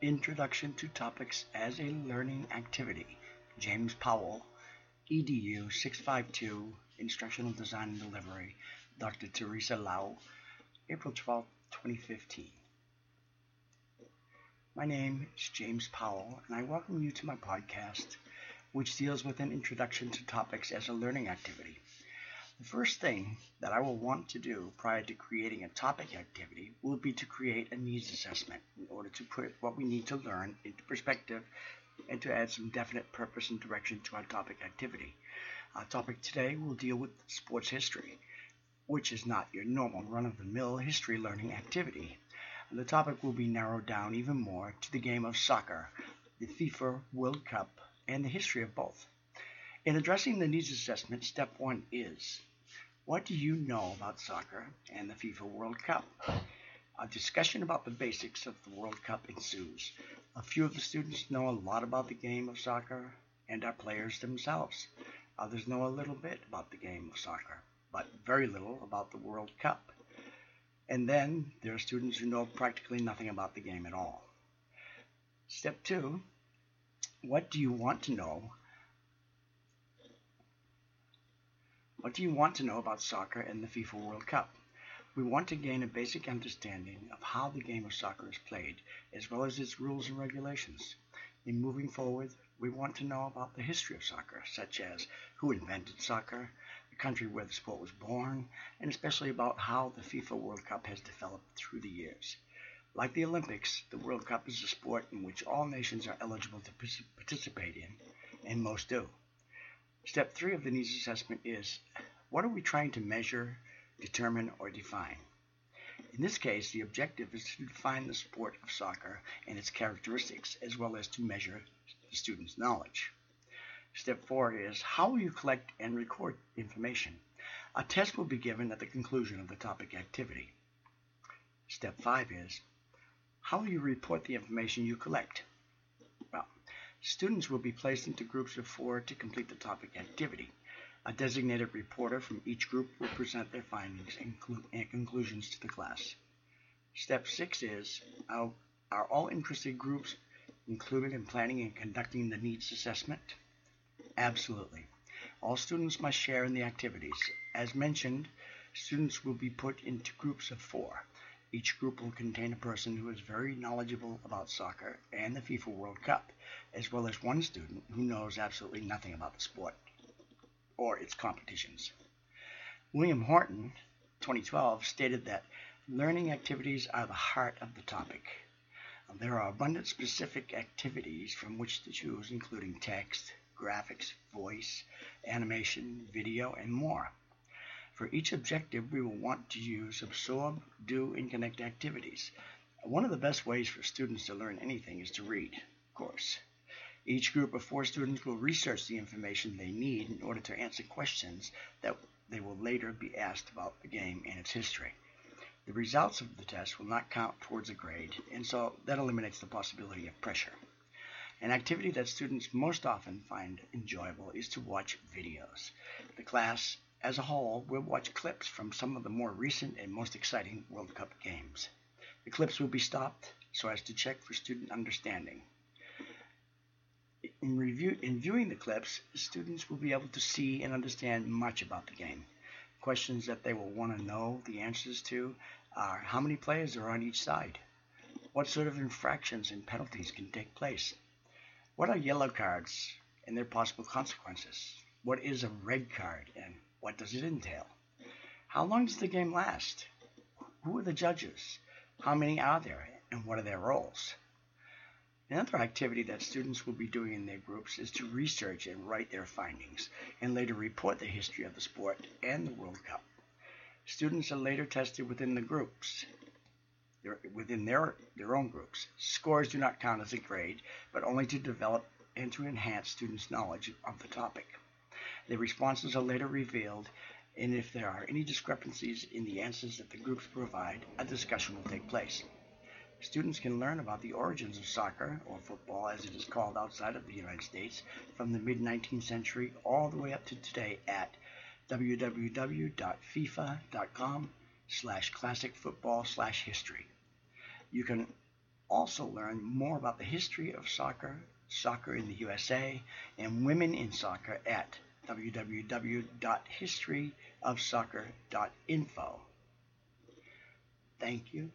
Introduction to Topics as a Learning Activity. James Powell, EDU 652, Instructional Design and Delivery, Dr. Teresa Lau, April 12, 2015. My name is James Powell, and I welcome you to my podcast, which deals with an introduction to topics as a learning activity. The first thing that I will want to do prior to creating a topic activity will be to create a needs assessment in order to put what we need to learn into perspective and to add some definite purpose and direction to our topic activity. Our topic today will deal with sports history, which is not your normal run-of-the-mill history learning activity. The topic will be narrowed down even more to the game of soccer, the FIFA World Cup, and the history of both. In addressing the needs assessment, step one is what do you know about soccer and the FIFA World Cup? A discussion about the basics of the World Cup ensues. A few of the students know a lot about the game of soccer and are players themselves. Others know a little bit about the game of soccer, but very little about the World Cup. And then there are students who know practically nothing about the game at all. Step two, what do you want to know What do you want to know about soccer and the FIFA World Cup? We want to gain a basic understanding of how the game of soccer is played, as well as its rules and regulations. In moving forward, we want to know about the history of soccer, such as who invented soccer, the country where the sport was born, and especially about how the FIFA World Cup has developed through the years. Like the Olympics, the World Cup is a sport in which all nations are eligible to participate in, and most do. Step three of the needs assessment is what are we trying to measure, determine, or define? In this case, the objective is to define the sport of soccer and its characteristics, as well as to measure the student's knowledge. Step four is how will you collect and record information? A test will be given at the conclusion of the topic activity. Step five is how will you report the information you collect? Students will be placed into groups of four to complete the topic activity. A designated reporter from each group will present their findings and, conclusions to the class. Step six is, are, are all interested groups included in planning and conducting the needs assessment? Absolutely. All students must share in the activities. As mentioned, students will be put into groups of four. Each group will contain a person who is very knowledgeable about soccer and the FIFA World Cup, as well as one student who knows absolutely nothing about the sport or its competitions. William Horton, 2012, stated that learning activities are the heart of the topic. There are abundant specific activities from which to choose, including text, graphics, voice, animation, video, and more. For each objective, we will want to use absorb, do, and connect activities. One of the best ways for students to learn anything is to read, of course. Each group of four students will research the information they need in order to answer questions that they will later be asked about the game and its history. The results of the test will not count towards a grade, and so that eliminates the possibility of pressure. An activity that students most often find enjoyable is to watch videos. The class as a whole, we'll watch clips from some of the more recent and most exciting World Cup games. The clips will be stopped so as to check for student understanding. In, review, in viewing the clips, students will be able to see and understand much about the game. Questions that they will want to know the answers to are how many players are on each side? What sort of infractions and penalties can take place? What are yellow cards and their possible consequences? What is a red card and what does it entail? How long does the game last? Who are the judges? How many are there? And what are their roles? Another activity that students will be doing in their groups is to research and write their findings, and later report the history of the sport and the World Cup. Students are later tested within the groups, within their, their own groups. Scores do not count as a grade, but only to develop and to enhance students' knowledge of the topic. The responses are later revealed, and if there are any discrepancies in the answers that the groups provide, a discussion will take place. Students can learn about the origins of soccer, or football as it is called outside of the United States, from the mid-19th century all the way up to today at www.fifa.com slash classic football slash history. You can also learn more about the history of soccer, soccer in the USA, and women in soccer at www.historyofsoccer.info. Thank you